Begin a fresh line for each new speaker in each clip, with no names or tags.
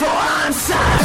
for answers.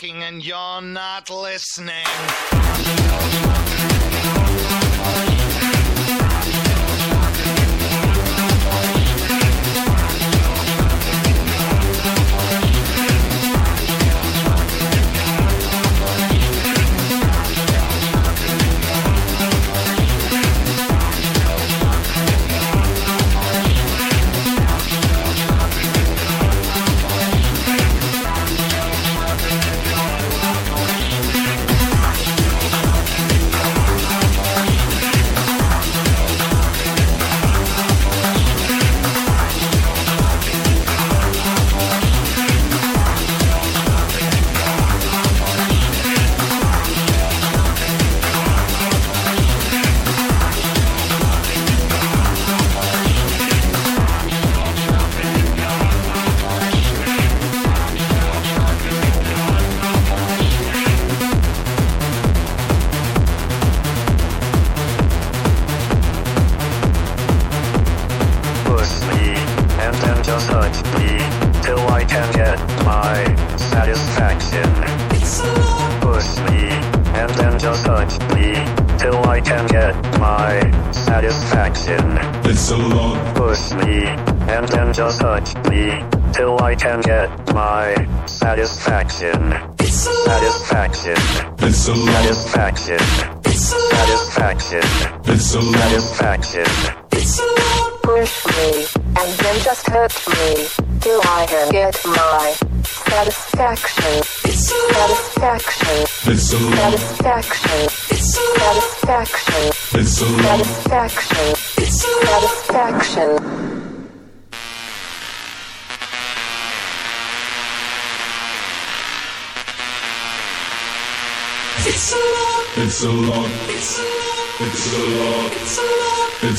Talking and you're not listening.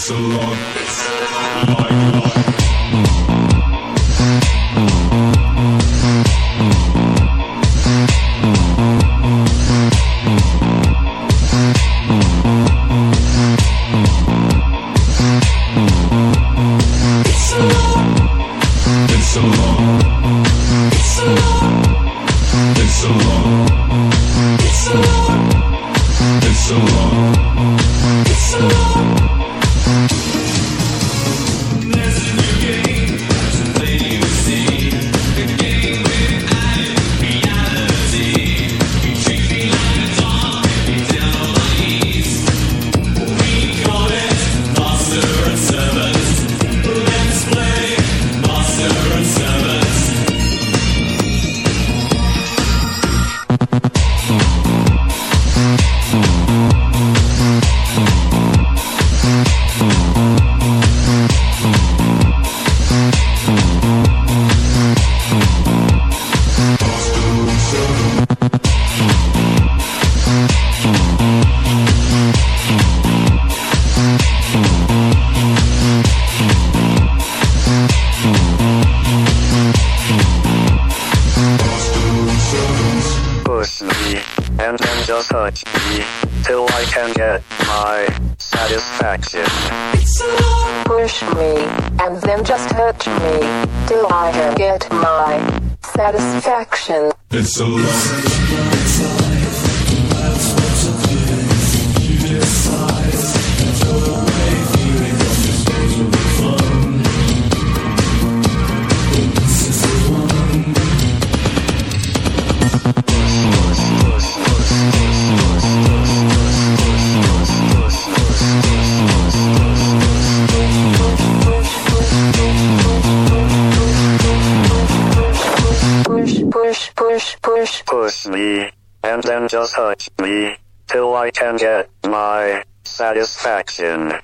It's a. It's a so long.
in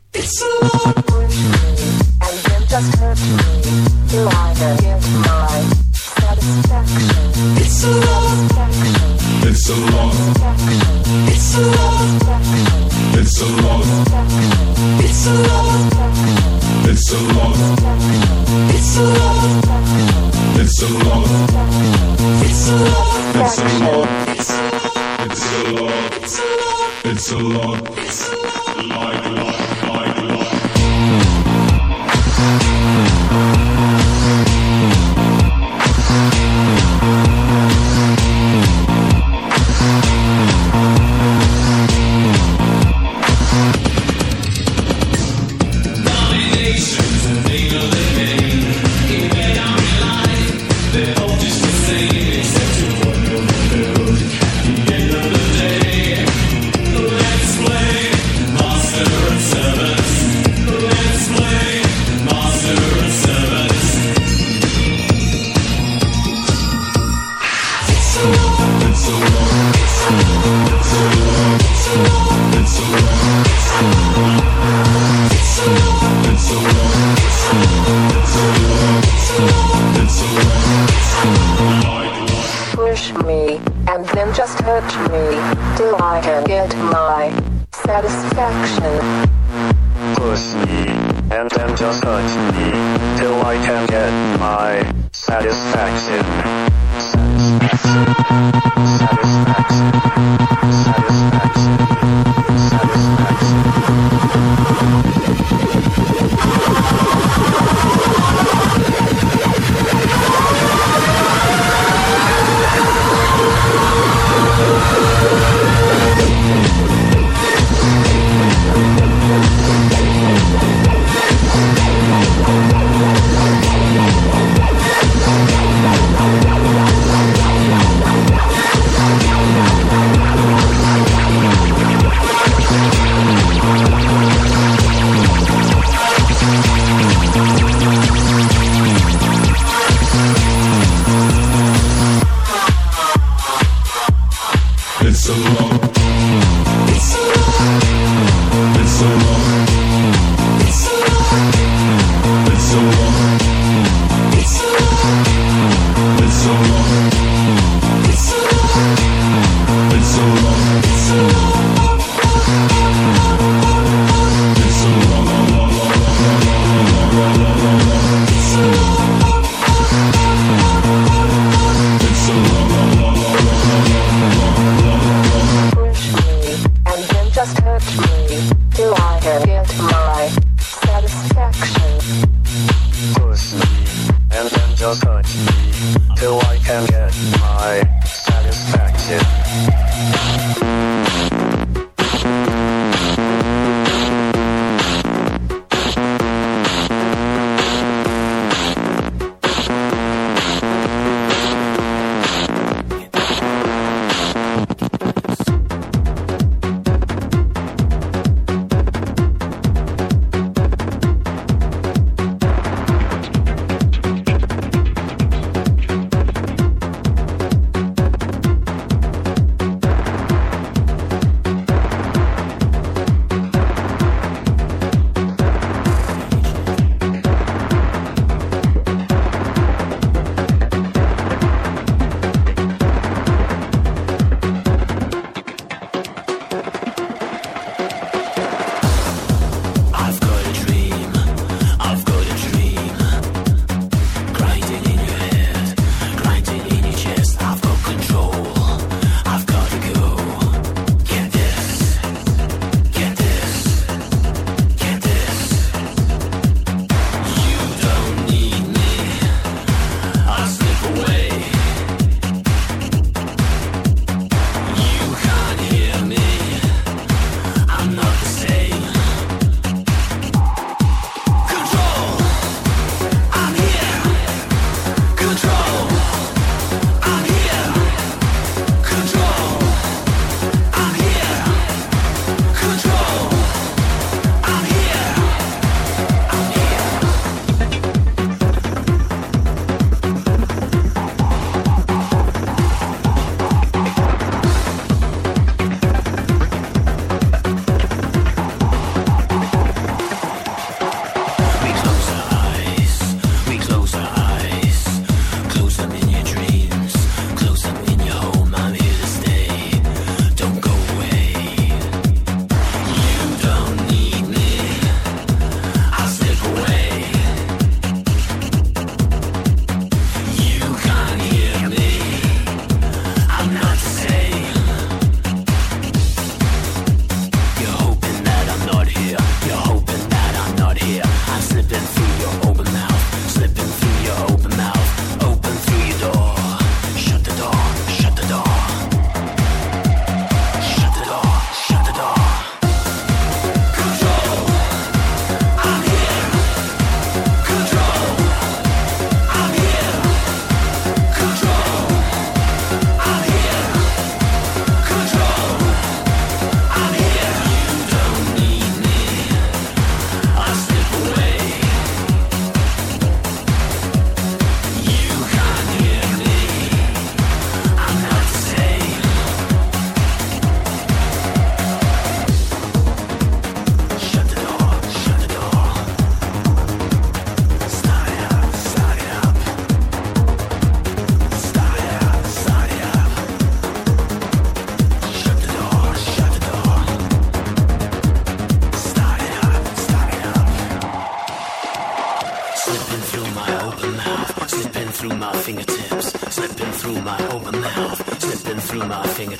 open mouth, slipping through my fingertips,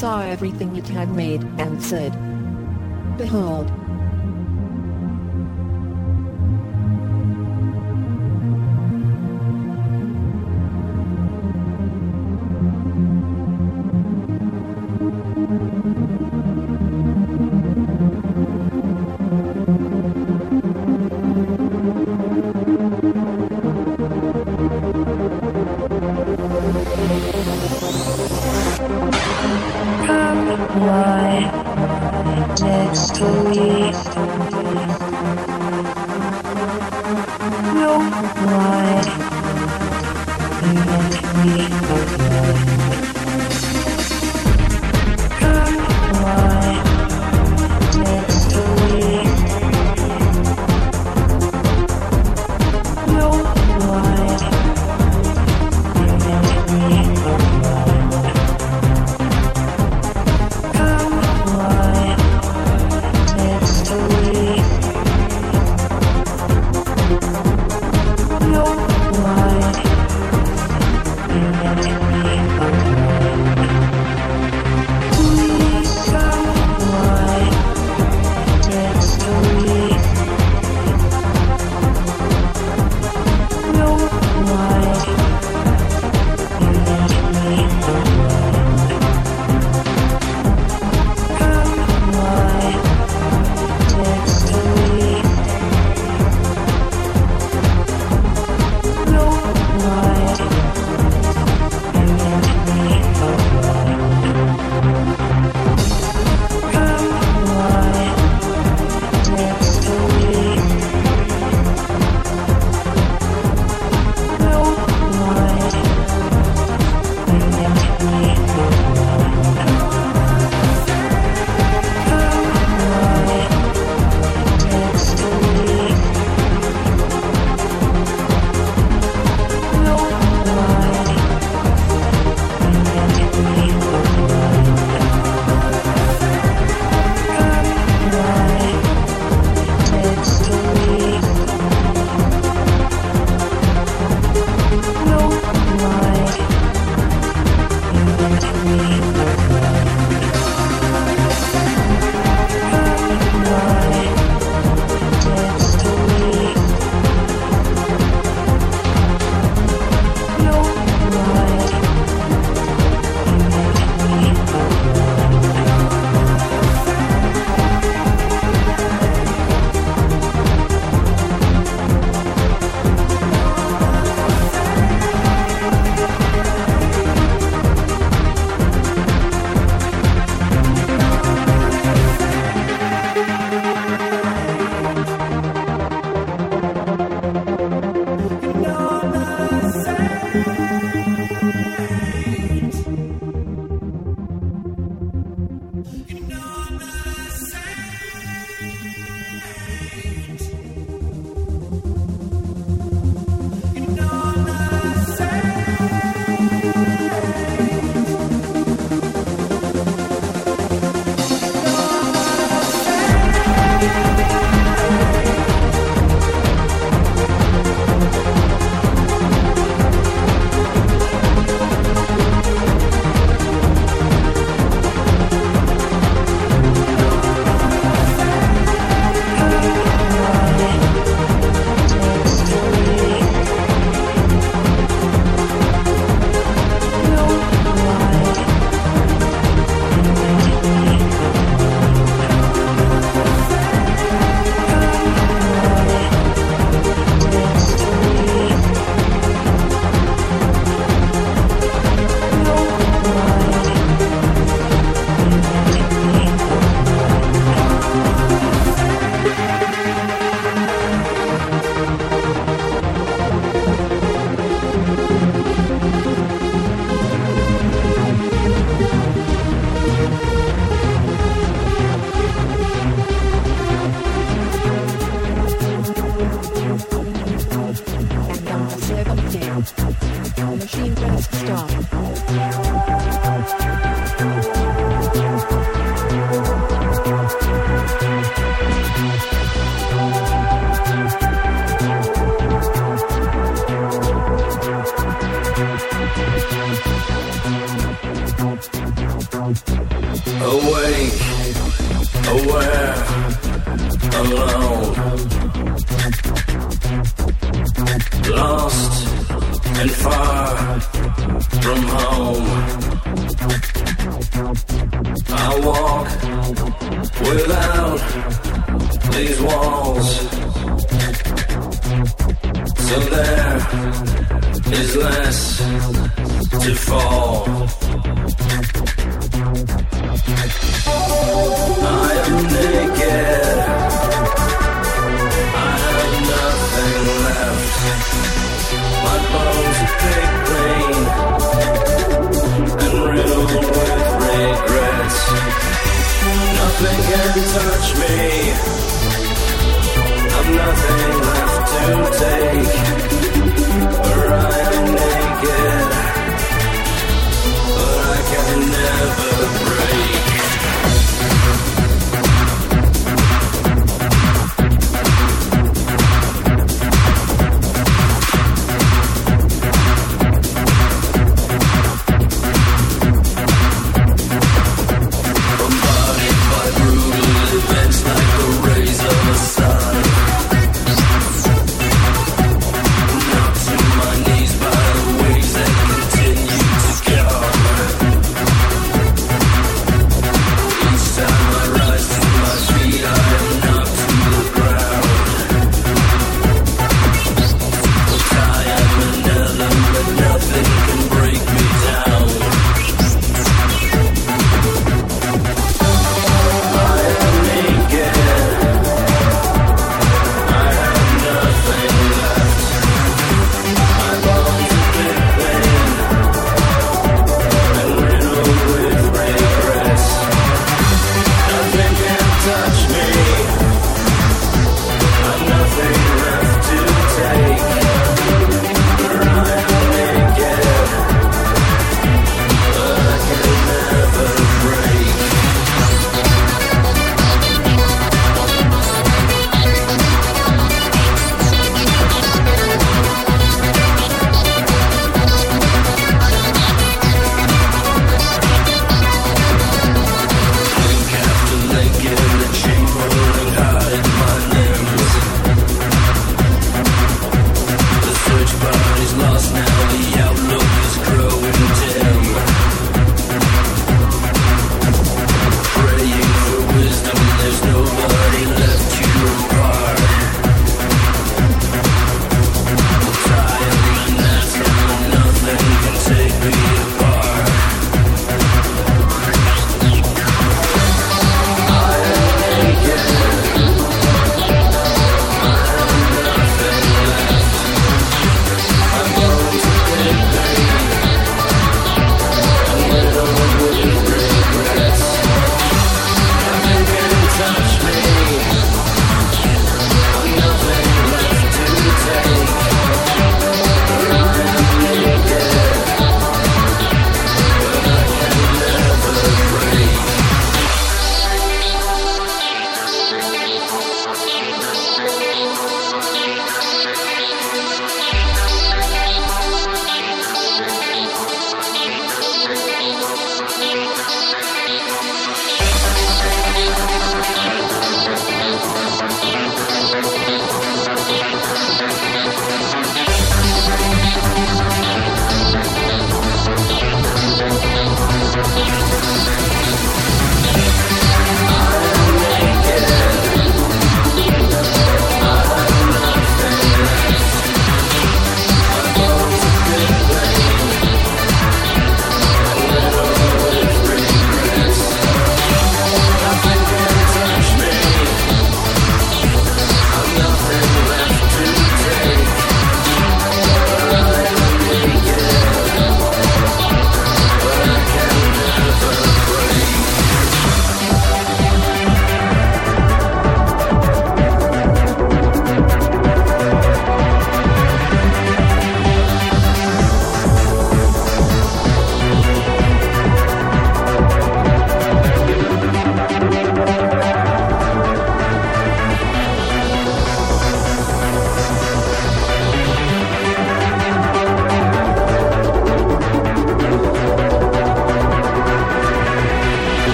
saw everything it had made, and said, Behold,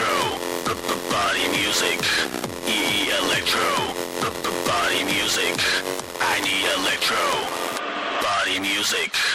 electro, the, the body music. E electro, the, the
body music. I need electro, body music.